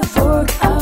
I work.